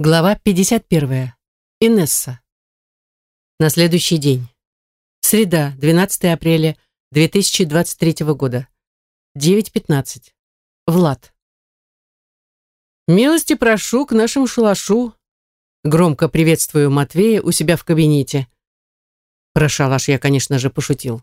Глава 51. Инесса. На следующий день. Среда, 12 апреля 2023 года. 9.15. Влад. «Милости прошу к нашему шалашу». Громко приветствую Матвея у себя в кабинете. Про шалаш я, конечно же, пошутил.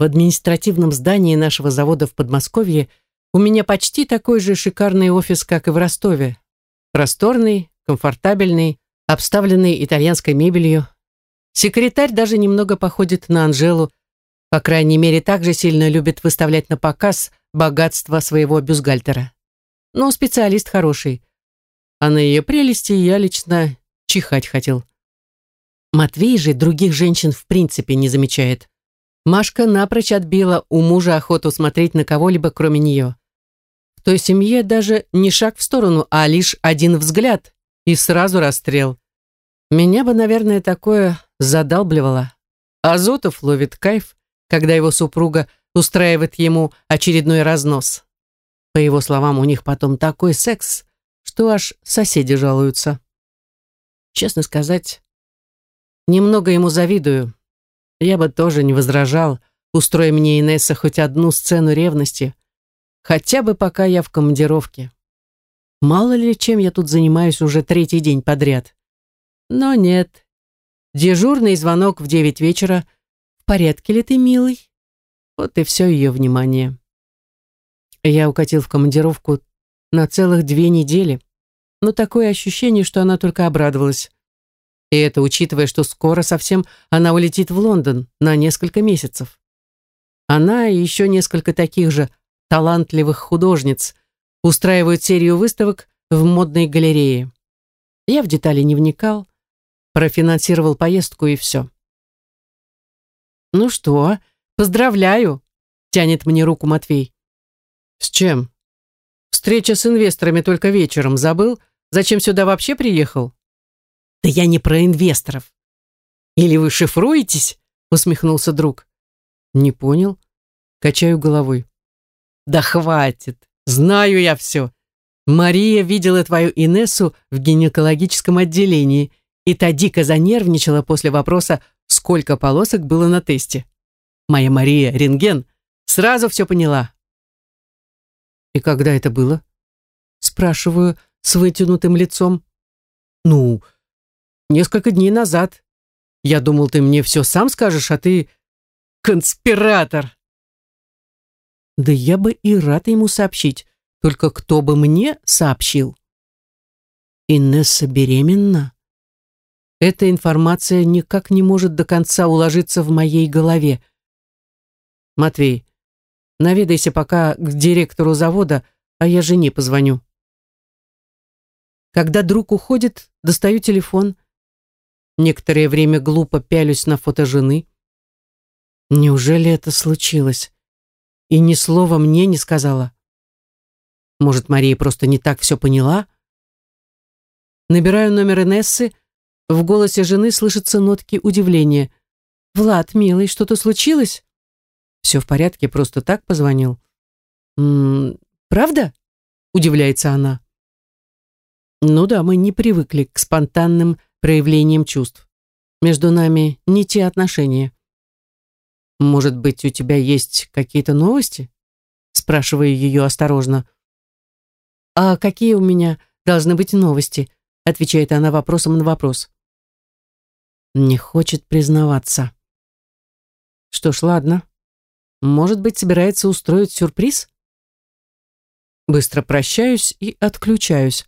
В административном здании нашего завода в Подмосковье у меня почти такой же шикарный офис, как и в Ростове. Просторный, комфортабельный, обставленный итальянской мебелью. Секретарь даже немного походит на Анжелу, по крайней мере, так же сильно любит выставлять на показ богатство своего бюстгальтера. Но специалист хороший. А на ее прелести я лично чихать хотел. Матвей же других женщин в принципе не замечает. Машка напрочь отбила у мужа охоту смотреть на кого-либо, кроме нее. В той семье даже не шаг в сторону, а лишь один взгляд, и сразу расстрел. Меня бы, наверное, такое задалбливало. Азотов ловит кайф, когда его супруга устраивает ему очередной разнос. По его словам, у них потом такой секс, что аж соседи жалуются. Честно сказать, немного ему завидую. Я бы тоже не возражал, устроя мне Инесса хоть одну сцену ревности, хотя бы пока я в командировке. Мало ли, чем я тут занимаюсь уже третий день подряд. Но нет. Дежурный звонок в девять вечера. В порядке ли ты, милый? Вот и все ее внимание. Я укатил в командировку на целых две недели, но такое ощущение, что она только обрадовалась. И это учитывая, что скоро совсем она улетит в Лондон на несколько месяцев. Она и еще несколько таких же талантливых художниц – устраивают серию выставок в модной галерее. Я в детали не вникал, профинансировал поездку и все. «Ну что, поздравляю!» — тянет мне руку Матвей. «С чем?» «Встреча с инвесторами только вечером. Забыл? Зачем сюда вообще приехал?» «Да я не про инвесторов». «Или вы шифруетесь?» — усмехнулся друг. «Не понял?» Качаю головой. «Да хватит! Знаю я все. Мария видела твою Инессу в гинекологическом отделении, и та дико занервничала после вопроса, сколько полосок было на тесте. Моя Мария, рентген, сразу все поняла. И когда это было? Спрашиваю с вытянутым лицом. Ну, несколько дней назад. Я думал, ты мне все сам скажешь, а ты конспиратор. Да я бы и рад ему сообщить, только кто бы мне сообщил? Инесса беременна? Эта информация никак не может до конца уложиться в моей голове. Матвей, наведайся пока к директору завода, а я жене позвоню. Когда друг уходит, достаю телефон. Некоторое время глупо пялюсь на фото жены. Неужели это случилось? И ни слова мне не сказала. Может, Мария просто не так все поняла? Набираю номер Инессы, в голосе жены слышатся нотки удивления. «Влад, милый, что-то случилось?» «Все в порядке, просто так позвонил». «М -м, «Правда?» — удивляется она. «Ну да, мы не привыкли к спонтанным проявлениям чувств. Между нами не те отношения». «Может быть, у тебя есть какие-то новости?» Спрашиваю ее осторожно. «А какие у меня должны быть новости?» Отвечает она вопросом на вопрос. Не хочет признаваться. Что ж, ладно. Может быть, собирается устроить сюрприз? Быстро прощаюсь и отключаюсь.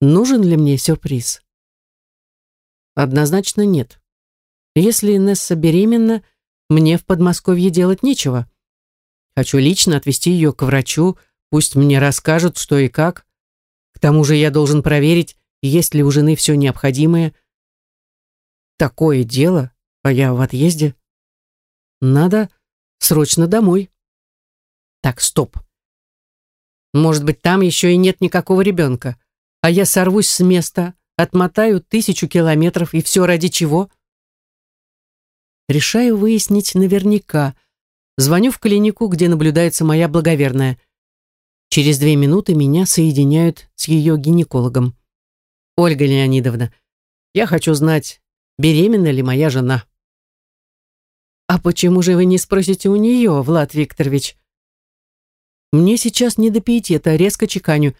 Нужен ли мне сюрприз? Однозначно нет. Если Инесса беременна, мне в Подмосковье делать нечего. Хочу лично отвезти ее к врачу, пусть мне расскажут, что и как. К тому же я должен проверить, есть ли у жены все необходимое. Такое дело, а я в отъезде. Надо срочно домой. Так, стоп. Может быть, там еще и нет никакого ребенка, а я сорвусь с места, отмотаю тысячу километров, и все ради чего? — Решаю выяснить наверняка. Звоню в клинику, где наблюдается моя благоверная. Через две минуты меня соединяют с ее гинекологом. Ольга Леонидовна, я хочу знать, беременна ли моя жена. А почему же вы не спросите у нее, Влад Викторович? Мне сейчас не до пиетета, резко чеканю.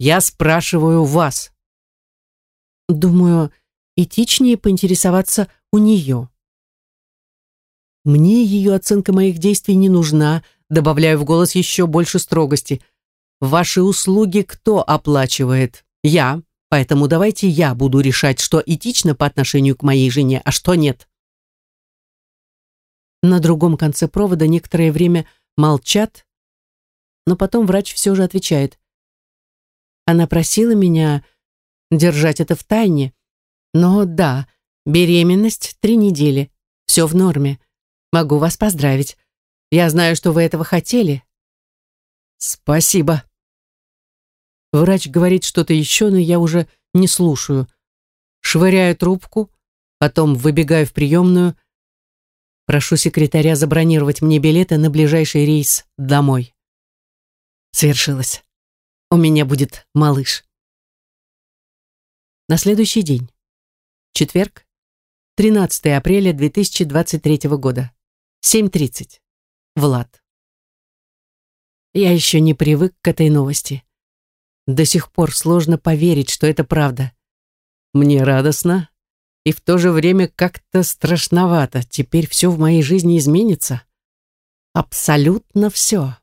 Я спрашиваю вас. Думаю, этичнее поинтересоваться у нее. Мне ее оценка моих действий не нужна, добавляю в голос еще больше строгости. Ваши услуги кто оплачивает? Я. Поэтому давайте я буду решать, что этично по отношению к моей жене, а что нет. На другом конце провода некоторое время молчат, но потом врач все же отвечает. Она просила меня держать это в тайне, но да, беременность три недели, все в норме. Могу вас поздравить. Я знаю, что вы этого хотели. Спасибо. Врач говорит что-то еще, но я уже не слушаю. Швыряю трубку, потом выбегаю в приемную. Прошу секретаря забронировать мне билеты на ближайший рейс домой. Свершилось. У меня будет малыш. На следующий день. Четверг, 13 апреля 2023 года. 7.30. Влад. Я еще не привык к этой новости. До сих пор сложно поверить, что это правда. Мне радостно, и в то же время как-то страшновато. Теперь все в моей жизни изменится. Абсолютно все.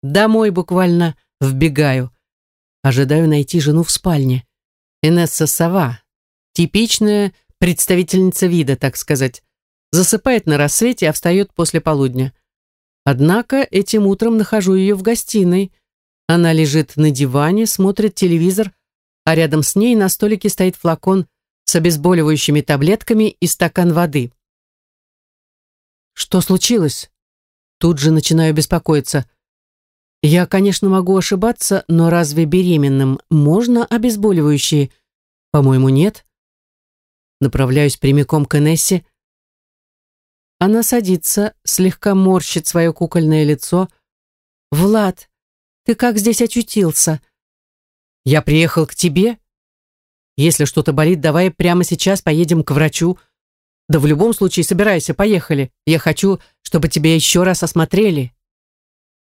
Домой буквально вбегаю. Ожидаю найти жену в спальне. Инесса Сова. Типичная представительница вида, так сказать. Засыпает на рассвете, а встает после полудня. Однако этим утром нахожу ее в гостиной, она лежит на диване, смотрит телевизор, а рядом с ней на столике стоит флакон с обезболивающими таблетками и стакан воды. Что случилось? Тут же начинаю беспокоиться. Я, конечно, могу ошибаться, но разве беременным можно обезболивающие? По-моему, нет. Направляюсь прямиком к Энессе. Она садится, слегка морщит свое кукольное лицо. «Влад, ты как здесь очутился? Я приехал к тебе. Если что-то болит, давай прямо сейчас поедем к врачу. Да в любом случае собирайся, поехали. Я хочу, чтобы тебя еще раз осмотрели.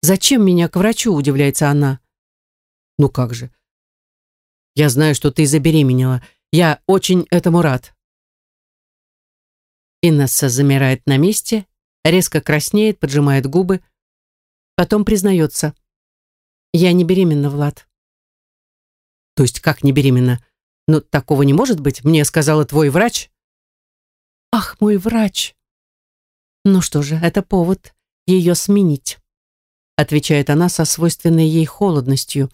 Зачем меня к врачу, удивляется она. Ну как же. Я знаю, что ты забеременела. Я очень этому рад. Инесса замирает на месте, резко краснеет, поджимает губы, потом признается. Я не беременна, Влад. То есть как не беременна? Ну, такого не может быть, мне сказала твой врач. Ах, мой врач. Ну что же, это повод ее сменить, отвечает она со свойственной ей холодностью.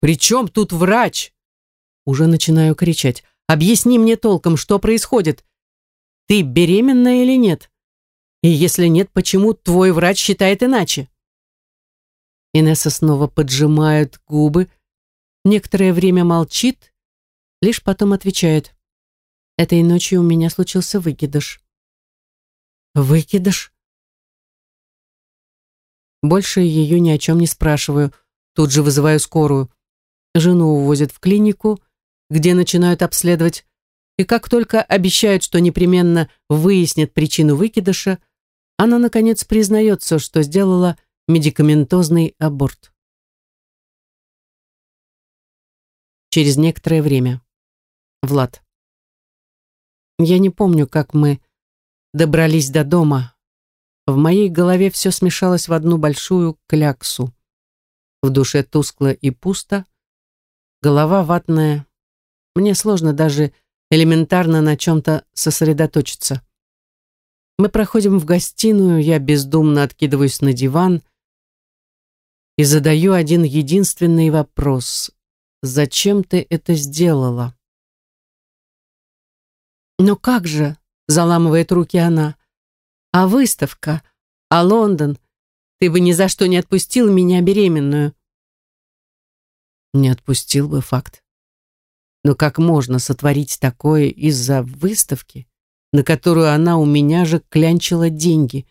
«При чем тут врач?» Уже начинаю кричать. «Объясни мне толком, что происходит. Ты беременна или нет? И если нет, почему твой врач считает иначе?» Инесса снова поджимает губы, некоторое время молчит, лишь потом отвечает. Этой ночью у меня случился выкидыш. Выкидыш? Больше ее ни о чем не спрашиваю, тут же вызываю скорую. Жену увозят в клинику, где начинают обследовать, и как только обещают, что непременно выяснят причину выкидыша, она, наконец, признается, что сделала медикаментозный аборт. Через некоторое время. Влад. Я не помню, как мы добрались до дома. В моей голове все смешалось в одну большую кляксу. В душе тускло и пусто. Голова ватная. Мне сложно даже элементарно на чем-то сосредоточиться. Мы проходим в гостиную, я бездумно откидываюсь на диван, и задаю один единственный вопрос. Зачем ты это сделала? Но как же, заламывает руки она, а выставка, а Лондон, ты бы ни за что не отпустил меня беременную. Не отпустил бы факт. Но как можно сотворить такое из-за выставки, на которую она у меня же клянчила деньги?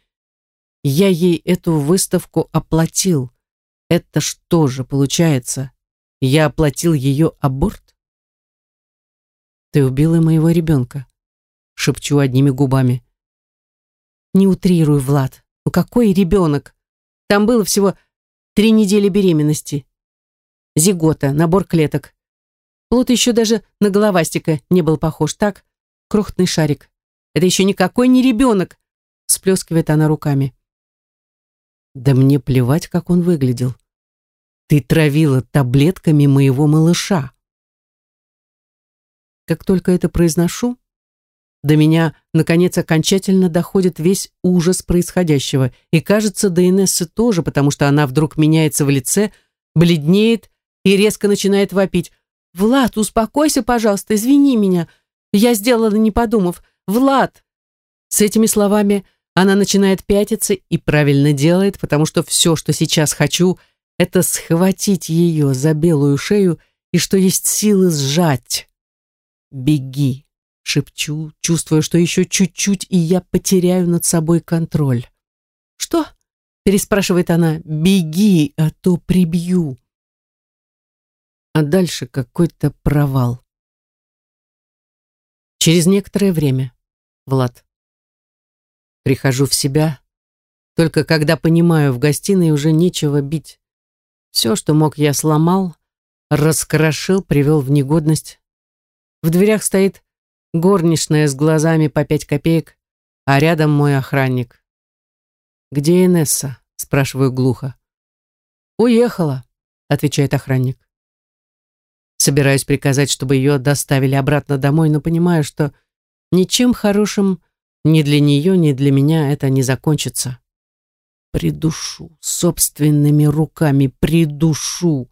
Я ей эту выставку оплатил. Это что же получается? Я оплатил ее аборт? Ты убила моего ребенка. Шепчу одними губами. Не утрируй, Влад. Ну какой ребенок? Там было всего три недели беременности. Зигота, набор клеток. Плод еще даже на головастика не был похож. Так, крохотный шарик. Это еще никакой не ребенок, сплескивает она руками. Да мне плевать, как он выглядел. Ты травила таблетками моего малыша. Как только это произношу, до меня, наконец, окончательно доходит весь ужас происходящего. И кажется, до Инессы тоже, потому что она вдруг меняется в лице, бледнеет и резко начинает вопить. «Влад, успокойся, пожалуйста, извини меня. Я сделала, не подумав. Влад!» С этими словами она начинает пятиться и правильно делает, потому что все, что сейчас хочу, это схватить ее за белую шею и что есть силы сжать. «Беги!» — шепчу, чувствуя, что еще чуть-чуть, и я потеряю над собой контроль. «Что?» — переспрашивает она. «Беги, а то прибью!» А дальше какой-то провал. Через некоторое время. Влад. Прихожу в себя, только когда понимаю, в гостиной уже нечего бить. Все, что мог, я сломал, раскрошил, привел в негодность. В дверях стоит горничная с глазами по пять копеек, а рядом мой охранник. «Где Инесса?» — спрашиваю глухо. «Уехала», — отвечает охранник. Собираюсь приказать, чтобы ее доставили обратно домой, но понимаю, что ничем хорошим ни для нее, ни для меня это не закончится. Придушу, собственными руками придушу.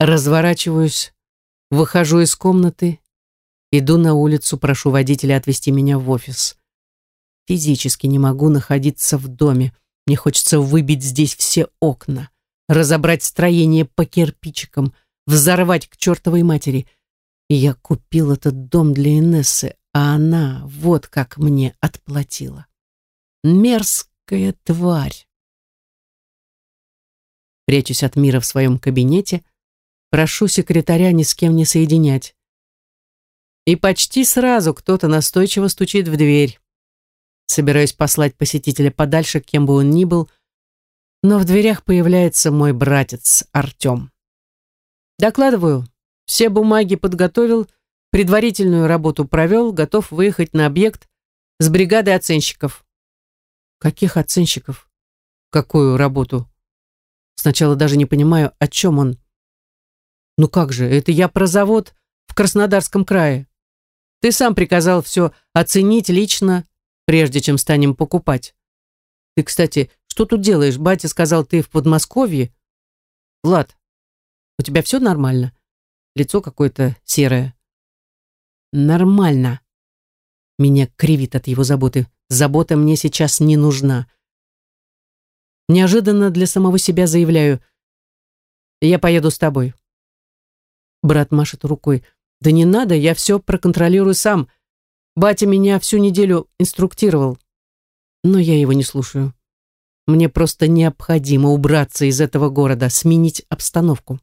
Разворачиваюсь, выхожу из комнаты, иду на улицу, прошу водителя отвезти меня в офис. Физически не могу находиться в доме. Мне хочется выбить здесь все окна, разобрать строение по кирпичикам, взорвать к чертовой матери. Я купил этот дом для Инессы, а она вот как мне отплатила. Мерзкая тварь. Прячусь от мира в своем кабинете, прошу секретаря ни с кем не соединять. И почти сразу кто-то настойчиво стучит в дверь. Собираюсь послать посетителя подальше, кем бы он ни был, но в дверях появляется мой братец Артем. Докладываю, все бумаги подготовил, Предварительную работу провел, готов выехать на объект с бригадой оценщиков. Каких оценщиков? Какую работу? Сначала даже не понимаю, о чем он. Ну как же, это я про завод в Краснодарском крае. Ты сам приказал все оценить лично, прежде чем станем покупать. Ты, кстати, что тут делаешь? Батя сказал, ты в Подмосковье. Влад, у тебя все нормально? Лицо какое-то серое. Нормально. Меня кривит от его заботы. Забота мне сейчас не нужна. Неожиданно для самого себя заявляю. Я поеду с тобой. Брат машет рукой. Да не надо, я все проконтролирую сам. Батя меня всю неделю инструктировал. Но я его не слушаю. Мне просто необходимо убраться из этого города, сменить обстановку.